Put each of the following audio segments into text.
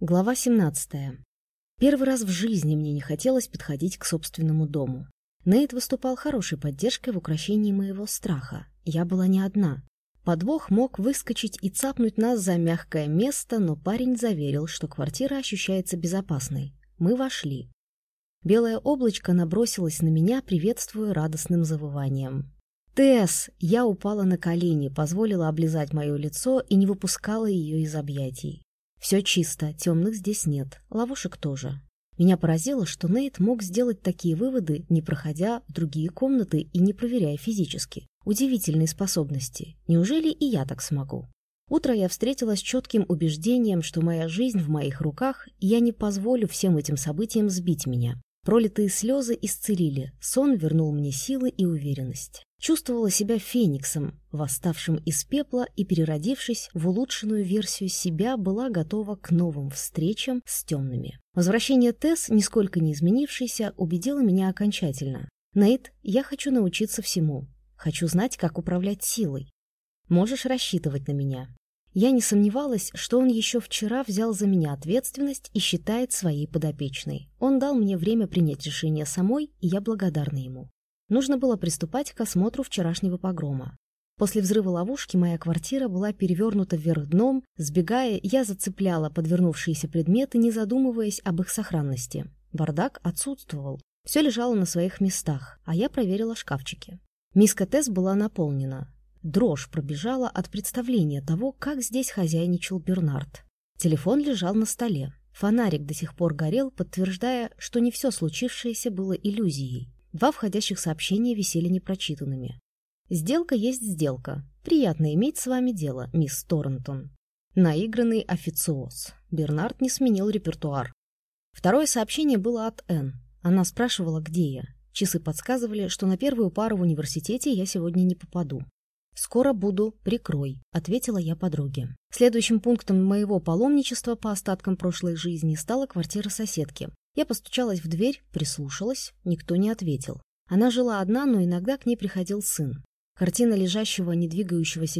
Глава 17. Первый раз в жизни мне не хотелось подходить к собственному дому. Нейт выступал хорошей поддержкой в укрощении моего страха. Я была не одна. Подвох мог выскочить и цапнуть нас за мягкое место, но парень заверил, что квартира ощущается безопасной. Мы вошли. Белое облачко набросилось на меня, приветствуя радостным завыванием. «Тесс!» Я упала на колени, позволила облизать мое лицо и не выпускала ее из объятий. Все чисто, темных здесь нет, ловушек тоже. Меня поразило, что Нейт мог сделать такие выводы, не проходя в другие комнаты и не проверяя физически. Удивительные способности. Неужели и я так смогу? Утро я встретила с четким убеждением, что моя жизнь в моих руках, и я не позволю всем этим событиям сбить меня. Пролитые слезы исцелили, сон вернул мне силы и уверенность. Чувствовала себя фениксом, восставшим из пепла и переродившись в улучшенную версию себя, была готова к новым встречам с темными. Возвращение Тесс, нисколько не изменившейся, убедило меня окончательно. «Нейт, я хочу научиться всему. Хочу знать, как управлять силой. Можешь рассчитывать на меня. Я не сомневалась, что он еще вчера взял за меня ответственность и считает своей подопечной. Он дал мне время принять решение самой, и я благодарна ему. Нужно было приступать к осмотру вчерашнего погрома. После взрыва ловушки моя квартира была перевернута вверх дном, сбегая, я зацепляла подвернувшиеся предметы, не задумываясь об их сохранности. Бардак отсутствовал. Все лежало на своих местах, а я проверила шкафчики. Миска Тесс была наполнена. Дрожь пробежала от представления того, как здесь хозяйничал Бернард. Телефон лежал на столе. Фонарик до сих пор горел, подтверждая, что не все случившееся было иллюзией. Два входящих сообщения висели непрочитанными. «Сделка есть сделка. Приятно иметь с вами дело, мисс Торрентон». Наигранный официоз. Бернард не сменил репертуар. Второе сообщение было от Энн. Она спрашивала, где я. Часы подсказывали, что на первую пару в университете я сегодня не попаду. «Скоро буду, прикрой», — ответила я подруге. Следующим пунктом моего паломничества по остаткам прошлой жизни стала квартира соседки. Я постучалась в дверь, прислушалась, никто не ответил. Она жила одна, но иногда к ней приходил сын. Картина лежащего, не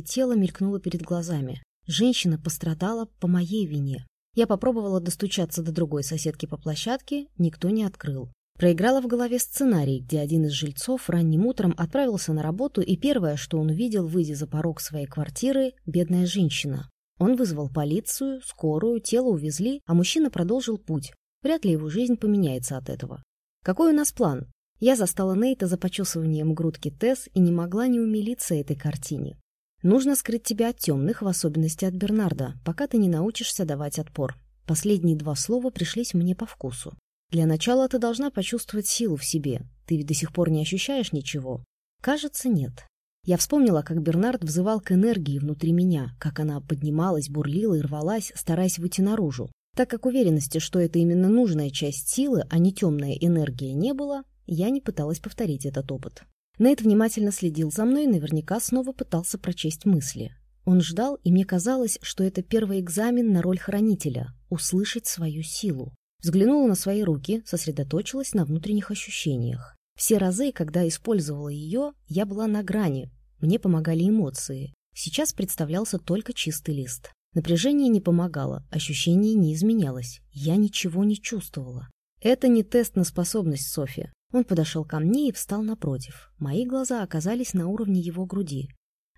тела мелькнула перед глазами. Женщина пострадала по моей вине. Я попробовала достучаться до другой соседки по площадке, никто не открыл. Проиграла в голове сценарий, где один из жильцов ранним утром отправился на работу, и первое, что он увидел, выйдя за порог своей квартиры, бедная женщина. Он вызвал полицию, скорую, тело увезли, а мужчина продолжил путь. Вряд ли его жизнь поменяется от этого. Какой у нас план? Я застала Нейта за почесыванием грудки Тесс и не могла не умилиться этой картине. Нужно скрыть тебя от темных, в особенности от Бернарда, пока ты не научишься давать отпор. Последние два слова пришлись мне по вкусу. Для начала ты должна почувствовать силу в себе. Ты ведь до сих пор не ощущаешь ничего? Кажется, нет. Я вспомнила, как Бернард взывал к энергии внутри меня, как она поднималась, бурлила и рвалась, стараясь выйти наружу. Так как уверенности, что это именно нужная часть силы, а не темная энергия, не было, я не пыталась повторить этот опыт. Нейт внимательно следил за мной и наверняка снова пытался прочесть мысли. Он ждал, и мне казалось, что это первый экзамен на роль хранителя — услышать свою силу. Взглянула на свои руки, сосредоточилась на внутренних ощущениях. Все разы, когда использовала ее, я была на грани, мне помогали эмоции. Сейчас представлялся только чистый лист. Напряжение не помогало, ощущение не изменялось. Я ничего не чувствовала. Это не тест на способность Софи. Он подошел ко мне и встал напротив. Мои глаза оказались на уровне его груди.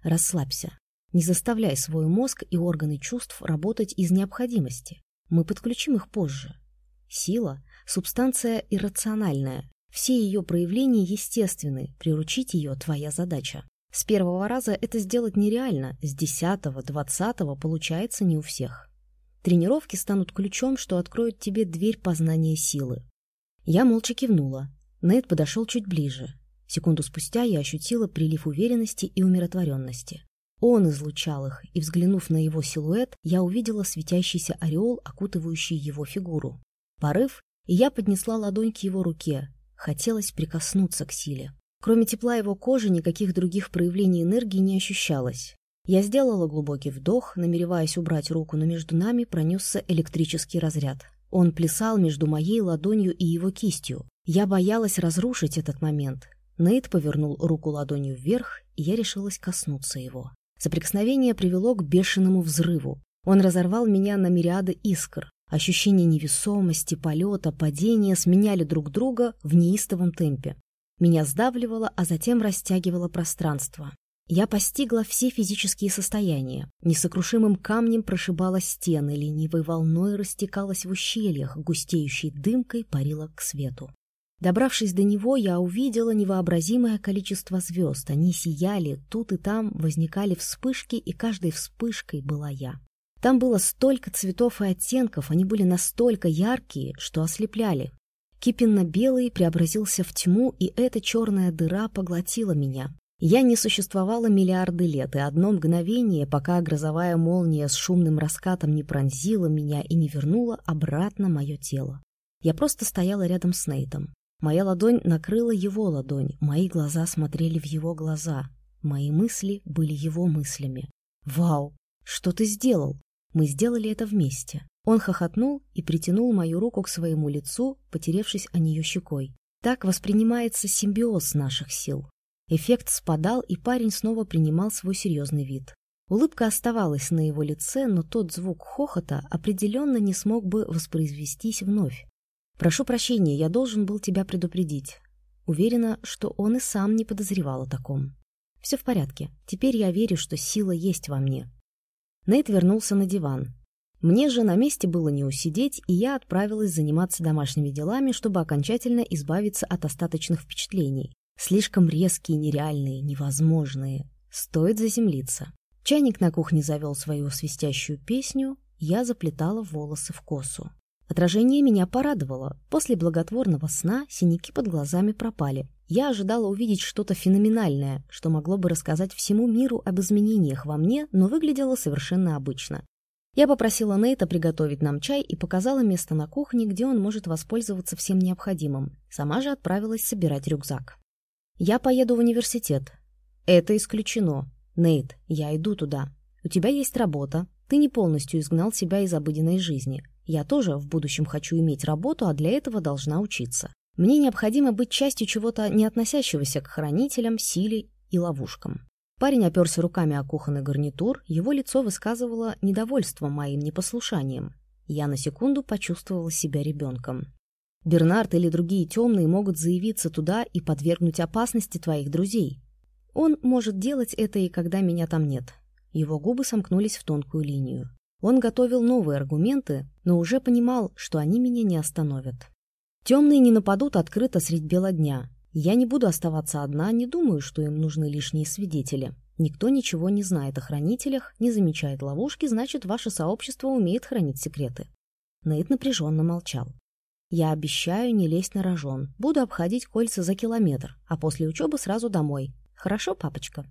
Расслабься. Не заставляй свой мозг и органы чувств работать из необходимости. Мы подключим их позже. Сила — субстанция иррациональная. Все ее проявления естественны, приручить ее — твоя задача. С первого раза это сделать нереально, с десятого, двадцатого получается не у всех. Тренировки станут ключом, что откроют тебе дверь познания силы. Я молча кивнула. Нейт подошел чуть ближе. Секунду спустя я ощутила прилив уверенности и умиротворенности. Он излучал их, и, взглянув на его силуэт, я увидела светящийся ореол, окутывающий его фигуру. Порыв, и я поднесла ладонь к его руке. Хотелось прикоснуться к силе. Кроме тепла его кожи, никаких других проявлений энергии не ощущалось. Я сделала глубокий вдох, намереваясь убрать руку, но между нами пронесся электрический разряд. Он плясал между моей ладонью и его кистью. Я боялась разрушить этот момент. Нейт повернул руку ладонью вверх, и я решилась коснуться его. Соприкосновение привело к бешеному взрыву. Он разорвал меня на мириады искр. Ощущения невесомости, полета, падения сменяли друг друга в неистовом темпе. Меня сдавливало, а затем растягивало пространство. Я постигла все физические состояния. Несокрушимым камнем прошибала стены, ленивой волной растекалась в ущельях, густеющей дымкой парила к свету. Добравшись до него, я увидела невообразимое количество звезд. Они сияли, тут и там возникали вспышки, и каждой вспышкой была я. Там было столько цветов и оттенков, они были настолько яркие, что ослепляли. Кипенно-белый преобразился в тьму, и эта черная дыра поглотила меня. Я не существовала миллиарды лет, и одно мгновение, пока грозовая молния с шумным раскатом не пронзила меня и не вернула обратно мое тело. Я просто стояла рядом с Нейтом. Моя ладонь накрыла его ладонь, мои глаза смотрели в его глаза. Мои мысли были его мыслями. «Вау! Что ты сделал?» Мы сделали это вместе. Он хохотнул и притянул мою руку к своему лицу, потеревшись о нее щекой. Так воспринимается симбиоз наших сил. Эффект спадал, и парень снова принимал свой серьезный вид. Улыбка оставалась на его лице, но тот звук хохота определенно не смог бы воспроизвестись вновь. «Прошу прощения, я должен был тебя предупредить». Уверена, что он и сам не подозревал о таком. «Все в порядке. Теперь я верю, что сила есть во мне». Нейт вернулся на диван. Мне же на месте было не усидеть, и я отправилась заниматься домашними делами, чтобы окончательно избавиться от остаточных впечатлений. Слишком резкие, нереальные, невозможные. Стоит заземлиться. Чайник на кухне завел свою свистящую песню, я заплетала волосы в косу. Отражение меня порадовало. После благотворного сна синяки под глазами пропали. Я ожидала увидеть что-то феноменальное, что могло бы рассказать всему миру об изменениях во мне, но выглядело совершенно обычно. Я попросила Нейта приготовить нам чай и показала место на кухне, где он может воспользоваться всем необходимым. Сама же отправилась собирать рюкзак. Я поеду в университет. Это исключено. Нейт, я иду туда. У тебя есть работа. Ты не полностью изгнал себя из обыденной жизни. Я тоже в будущем хочу иметь работу, а для этого должна учиться. Мне необходимо быть частью чего-то, не относящегося к хранителям, силе и ловушкам. Парень оперся руками о кухонный гарнитур, его лицо высказывало недовольство моим непослушанием. Я на секунду почувствовала себя ребенком. Бернард или другие темные могут заявиться туда и подвергнуть опасности твоих друзей. Он может делать это и когда меня там нет. Его губы сомкнулись в тонкую линию. Он готовил новые аргументы, но уже понимал, что они меня не остановят. Темные не нападут открыто средь бела дня. Я не буду оставаться одна, не думаю, что им нужны лишние свидетели. Никто ничего не знает о хранителях, не замечает ловушки, значит, ваше сообщество умеет хранить секреты. Нейт напряженно молчал. Я обещаю не лезть на рожон. Буду обходить кольца за километр, а после учебы сразу домой. Хорошо, папочка?»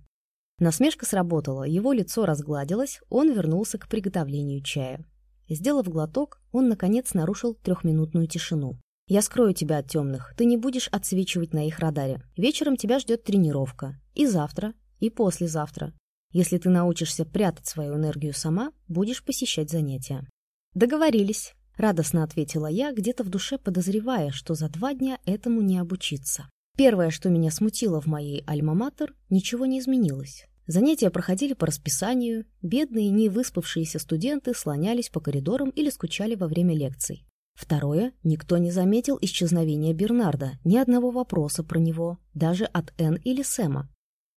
Насмешка сработала, его лицо разгладилось, он вернулся к приготовлению чая. Сделав глоток, он, наконец, нарушил трехминутную тишину. «Я скрою тебя от темных, ты не будешь отсвечивать на их радаре. Вечером тебя ждет тренировка. И завтра, и послезавтра. Если ты научишься прятать свою энергию сама, будешь посещать занятия». «Договорились». Радостно ответила я, где-то в душе подозревая, что за два дня этому не обучиться. Первое, что меня смутило в моей альма-матер, ничего не изменилось. Занятия проходили по расписанию, бедные, не выспавшиеся студенты слонялись по коридорам или скучали во время лекций. Второе, никто не заметил исчезновения Бернарда, ни одного вопроса про него, даже от Энн или Сэма.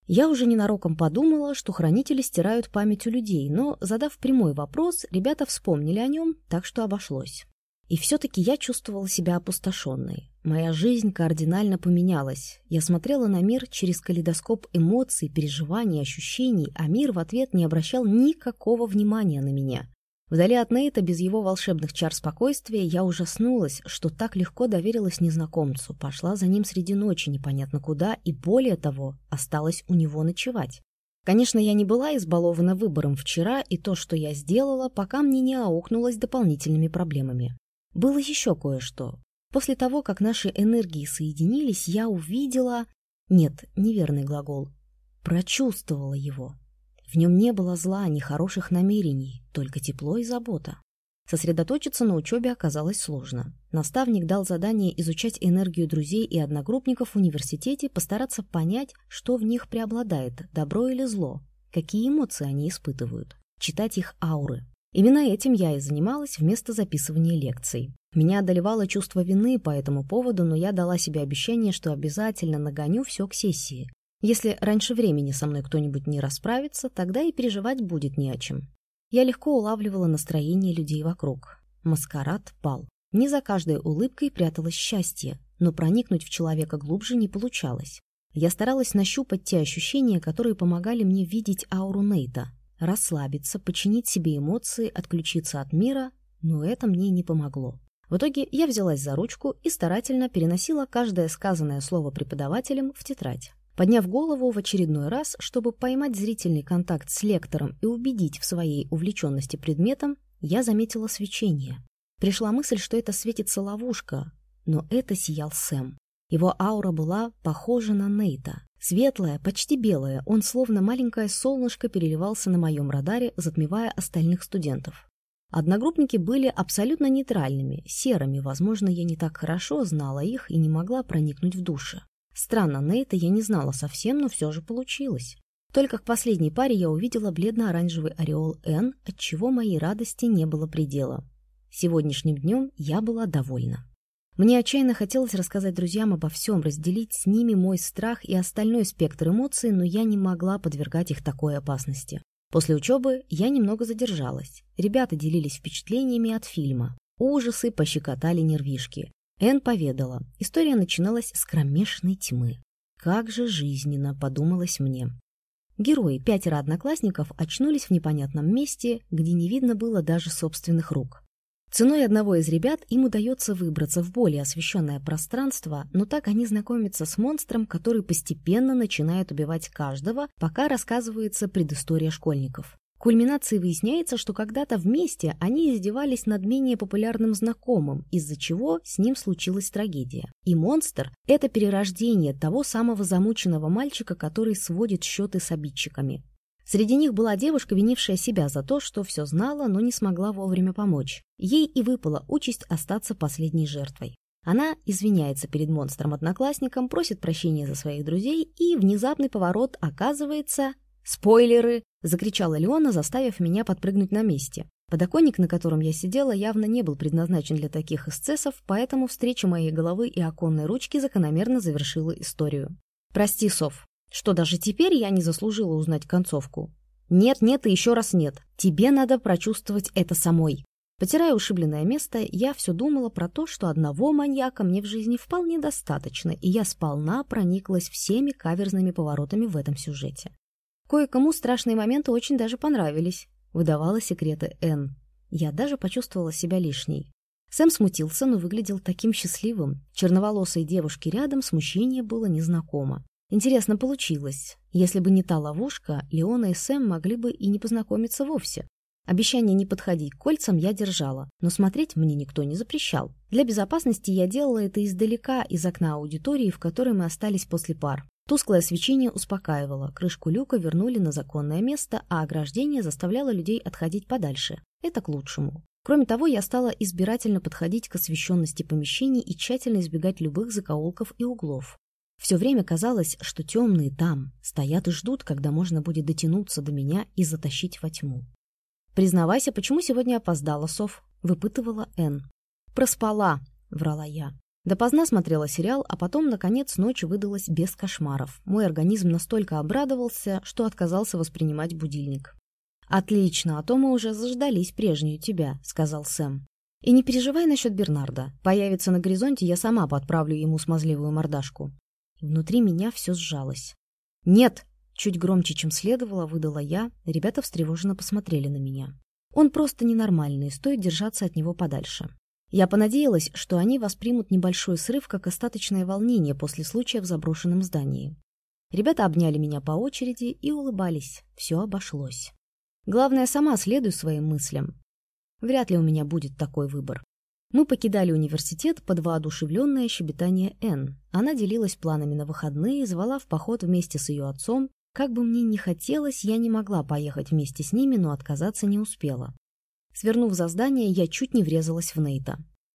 Я уже ненароком подумала, что хранители стирают память у людей, но, задав прямой вопрос, ребята вспомнили о нем, так что обошлось. И все-таки я чувствовала себя опустошенной. Моя жизнь кардинально поменялась. Я смотрела на мир через калейдоскоп эмоций, переживаний, ощущений, а мир в ответ не обращал никакого внимания на меня. Вдали от Нейта, без его волшебных чар спокойствия, я ужаснулась, что так легко доверилась незнакомцу, пошла за ним среди ночи непонятно куда и, более того, осталась у него ночевать. Конечно, я не была избалована выбором вчера, и то, что я сделала, пока мне не аукнулось дополнительными проблемами. Было еще кое-что. После того, как наши энергии соединились, я увидела... Нет, неверный глагол. Прочувствовала его. В нем не было зла, ни хороших намерений, только тепло и забота. Сосредоточиться на учебе оказалось сложно. Наставник дал задание изучать энергию друзей и одногруппников в университете, постараться понять, что в них преобладает, добро или зло, какие эмоции они испытывают, читать их ауры. Именно этим я и занималась вместо записывания лекций. Меня одолевало чувство вины по этому поводу, но я дала себе обещание, что обязательно нагоню все к сессии. Если раньше времени со мной кто-нибудь не расправится, тогда и переживать будет не о чем. Я легко улавливала настроение людей вокруг. Маскарад пал. Не за каждой улыбкой пряталось счастье, но проникнуть в человека глубже не получалось. Я старалась нащупать те ощущения, которые помогали мне видеть ауру Нейта, расслабиться, починить себе эмоции, отключиться от мира, но это мне не помогло. В итоге я взялась за ручку и старательно переносила каждое сказанное слово преподавателем в тетрадь. Подняв голову в очередной раз, чтобы поймать зрительный контакт с лектором и убедить в своей увлеченности предметом, я заметила свечение. Пришла мысль, что это светится ловушка, но это сиял Сэм. Его аура была похожа на Нейта. Светлая, почти белая, он словно маленькое солнышко переливался на моем радаре, затмевая остальных студентов. Одногруппники были абсолютно нейтральными, серыми, возможно, я не так хорошо знала их и не могла проникнуть в души. Странно, Нейта я не знала совсем, но все же получилось. Только к последней паре я увидела бледно-оранжевый ореол Н, отчего моей радости не было предела. Сегодняшним днем я была довольна. Мне отчаянно хотелось рассказать друзьям обо всем, разделить с ними мой страх и остальной спектр эмоций, но я не могла подвергать их такой опасности. После учебы я немного задержалась. Ребята делились впечатлениями от фильма. Ужасы пощекотали нервишки. Энн поведала. История начиналась с кромешной тьмы. Как же жизненно, подумалось мне. Герои, пятеро одноклассников, очнулись в непонятном месте, где не видно было даже собственных рук. Ценой одного из ребят им удается выбраться в более освещенное пространство, но так они знакомятся с монстром, который постепенно начинает убивать каждого, пока рассказывается предыстория школьников. Кульминацией выясняется, что когда-то вместе они издевались над менее популярным знакомым, из-за чего с ним случилась трагедия. И монстр — это перерождение того самого замученного мальчика, который сводит счеты с обидчиками. Среди них была девушка, винившая себя за то, что все знала, но не смогла вовремя помочь. Ей и выпала участь остаться последней жертвой. Она извиняется перед монстром-одноклассником, просит прощения за своих друзей, и внезапный поворот оказывается... «Спойлеры!» — закричала Леона, заставив меня подпрыгнуть на месте. Подоконник, на котором я сидела, явно не был предназначен для таких эсцессов, поэтому встреча моей головы и оконной ручки закономерно завершила историю. «Прости, Сов, что даже теперь я не заслужила узнать концовку. Нет, нет и еще раз нет. Тебе надо прочувствовать это самой. Потирая ушибленное место, я все думала про то, что одного маньяка мне в жизни вполне достаточно, и я сполна прониклась всеми каверзными поворотами в этом сюжете. Кое-кому страшные моменты очень даже понравились, выдавала секреты Н. Я даже почувствовала себя лишней. Сэм смутился, но выглядел таким счастливым. Черноволосой девушке рядом смущение было незнакомо. Интересно получилось. Если бы не та ловушка, Леона и Сэм могли бы и не познакомиться вовсе. Обещание не подходить к кольцам я держала, но смотреть мне никто не запрещал. Для безопасности я делала это издалека, из окна аудитории, в которой мы остались после пар. Тусклое свечение успокаивало, крышку люка вернули на законное место, а ограждение заставляло людей отходить подальше. Это к лучшему. Кроме того, я стала избирательно подходить к освещенности помещений и тщательно избегать любых закоулков и углов. Все время казалось, что темные там стоят и ждут, когда можно будет дотянуться до меня и затащить во тьму. «Признавайся, почему сегодня опоздала, Сов?» — выпытывала Энн. «Проспала», — врала я. Допоздна смотрела сериал, а потом, наконец, ночь выдалась без кошмаров. Мой организм настолько обрадовался, что отказался воспринимать будильник. «Отлично, а то мы уже заждались прежнюю тебя», — сказал Сэм. «И не переживай насчет Бернарда. Появится на горизонте, я сама подправлю ему смазливую мордашку. Внутри меня все сжалось. «Нет!» — чуть громче, чем следовало, выдала я. Ребята встревоженно посмотрели на меня. «Он просто ненормальный, стоит держаться от него подальше». Я понадеялась, что они воспримут небольшой срыв как остаточное волнение после случая в заброшенном здании. Ребята обняли меня по очереди и улыбались. Все обошлось. Главное, сама следуй своим мыслям. Вряд ли у меня будет такой выбор. Мы покидали университет под воодушевленное щебетание Н. Она делилась планами на выходные, звала в поход вместе с ее отцом. Как бы мне ни хотелось, я не могла поехать вместе с ними, но отказаться не успела. Свернув за здание, я чуть не врезалась в Нейта.